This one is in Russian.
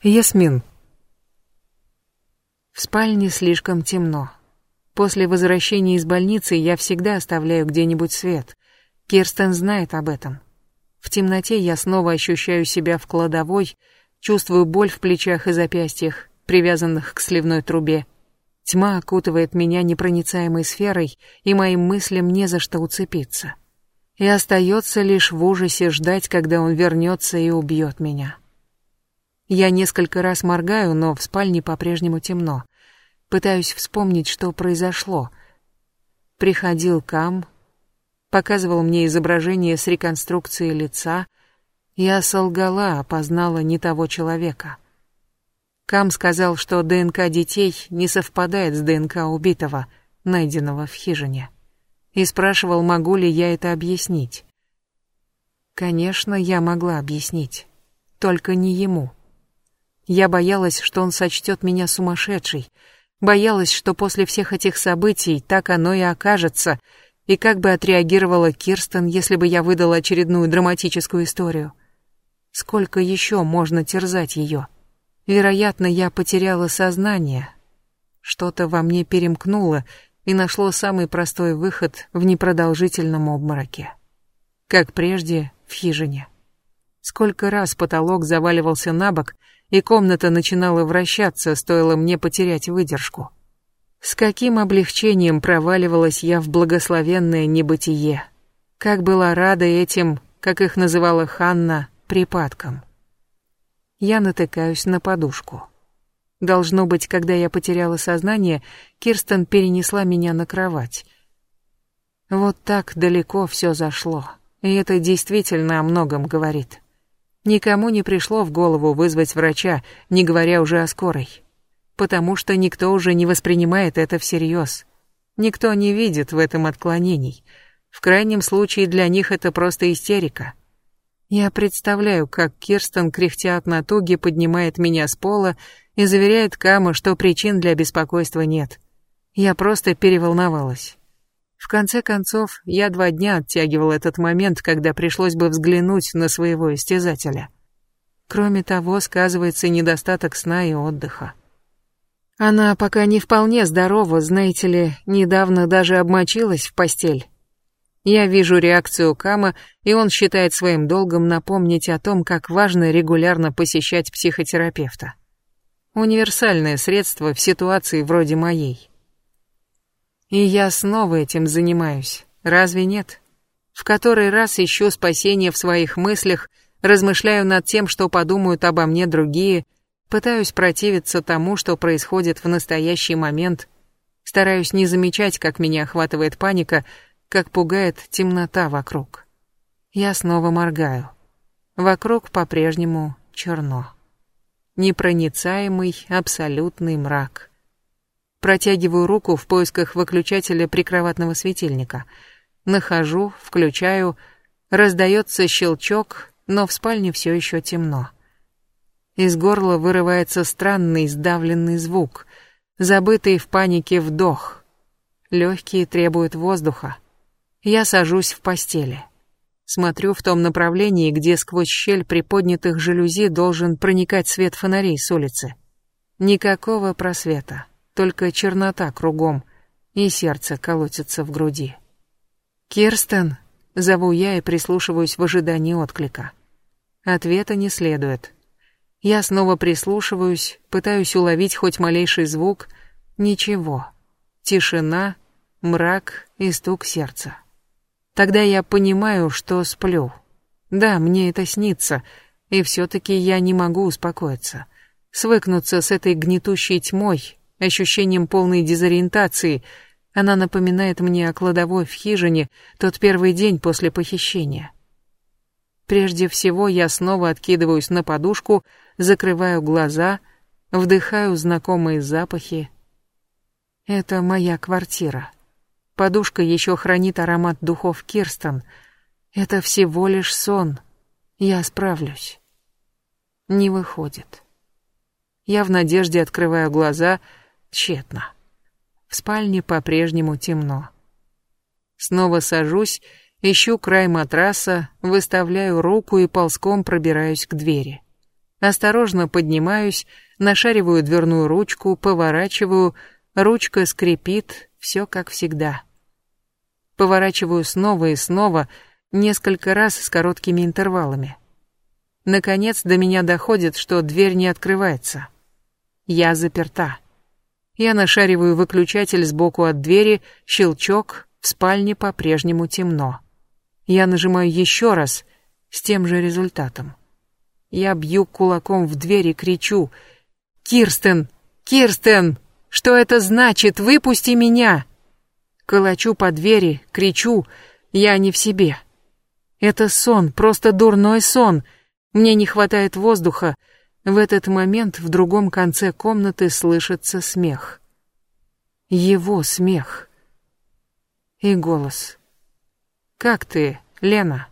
Ясмин. В спальне слишком темно. После возвращения из больницы я всегда оставляю где-нибудь свет. Кирстен знает об этом. В темноте я снова ощущаю себя в кладовой, чувствую боль в плечах и запястьях, привязанных к сливной трубе. Тьма окутывает меня непроницаемой сферой, и моим мыслям не за что уцепиться. И остается лишь в ужасе ждать, когда он вернется и убьет меня. Я несколько раз моргаю, но в спальне по-прежнему темно. Пытаюсь вспомнить, что произошло. Приходил Кам, показывал мне изображение с реконструкцией лица. Я солгала, опознала не того человека. Кам сказал, что ДНК детей не совпадает с ДНК убитого, найденного в хижине. И спрашивал, могу ли я это объяснить. Конечно, я могла объяснить. Только не ему. Я боялась, что он сочтет меня сумасшедшей, боялась, что после всех этих событий так оно и окажется, и как бы отреагировала Кирстен, если бы я выдала очередную драматическую историю. Сколько еще можно терзать ее? Вероятно, я потеряла сознание. Что-то во мне перемкнуло и нашло самый простой выход в непродолжительном обмороке. Как прежде, в хижине. Сколько раз потолок заваливался на бок, и комната начинала вращаться, стоило мне потерять выдержку. С каким облегчением проваливалась я в благословенное небытие. Как была рада этим, как их называла Ханна, припадкам. Я натыкаюсь на подушку. Должно быть, когда я потеряла сознание, Кирстен перенесла меня на кровать. Вот так далеко все зашло, и это действительно о многом говорит. Никому не пришло в голову вызвать врача, не говоря уже о скорой. Потому что никто уже не воспринимает это всерьез. Никто не видит в этом отклонений. В крайнем случае для них это просто истерика. Я представляю, как Кирстен, кряхтя от натуги, поднимает меня с пола и заверяет Кама, что причин для беспокойства нет. Я просто переволновалась. В конце концов, я два дня оттягивал этот момент, когда пришлось бы взглянуть на своего истязателя. Кроме того, сказывается недостаток сна и отдыха. Она пока не вполне здорова, знаете ли, недавно даже обмочилась в постель. Я вижу реакцию Кама, и он считает своим долгом напомнить о том, как важно регулярно посещать психотерапевта. Универсальное средство в ситуации вроде моей. И я снова этим занимаюсь, разве нет? В который раз ищу спасение в своих мыслях, размышляю над тем, что подумают обо мне другие, пытаюсь противиться тому, что происходит в настоящий момент, стараюсь не замечать, как меня охватывает паника, как пугает темнота вокруг. Я снова моргаю. Вокруг по-прежнему черно. Непроницаемый, абсолютный мрак. Протягиваю руку в поисках выключателя прикроватного светильника. Нахожу, включаю, раздается щелчок, но в спальне все еще темно. Из горла вырывается странный сдавленный звук, забытый в панике вдох. Легкие требуют воздуха. Я сажусь в постели. Смотрю в том направлении, где сквозь щель приподнятых жалюзи должен проникать свет фонарей с улицы. Никакого просвета только чернота кругом, и сердце колотится в груди. «Кирстен!» — зову я и прислушиваюсь в ожидании отклика. Ответа не следует. Я снова прислушиваюсь, пытаюсь уловить хоть малейший звук. Ничего. Тишина, мрак и стук сердца. Тогда я понимаю, что сплю. Да, мне это снится, и все-таки я не могу успокоиться. Свыкнуться с этой гнетущей тьмой, ощущением полной дезориентации. Она напоминает мне о кладовой в хижине тот первый день после похищения. Прежде всего я снова откидываюсь на подушку, закрываю глаза, вдыхаю знакомые запахи. Это моя квартира. Подушка еще хранит аромат духов Кирстен. Это всего лишь сон. Я справлюсь. Не выходит. Я в надежде открываю глаза — Тщетно. В спальне по-прежнему темно. Снова сажусь, ищу край матраса, выставляю руку и ползком пробираюсь к двери. Осторожно поднимаюсь, нашариваю дверную ручку, поворачиваю, ручка скрипит, все как всегда. Поворачиваю снова и снова, несколько раз с короткими интервалами. Наконец до меня доходит, что дверь не открывается. Я заперта. Я нашариваю выключатель сбоку от двери, щелчок, в спальне по-прежнему темно. Я нажимаю еще раз, с тем же результатом. Я бью кулаком в дверь и кричу «Кирстен! Кирстен! Что это значит? Выпусти меня!» Колочу по двери, кричу «Я не в себе!» Это сон, просто дурной сон. Мне не хватает воздуха. В этот момент в другом конце комнаты слышится смех. Его смех. И голос. «Как ты, Лена?»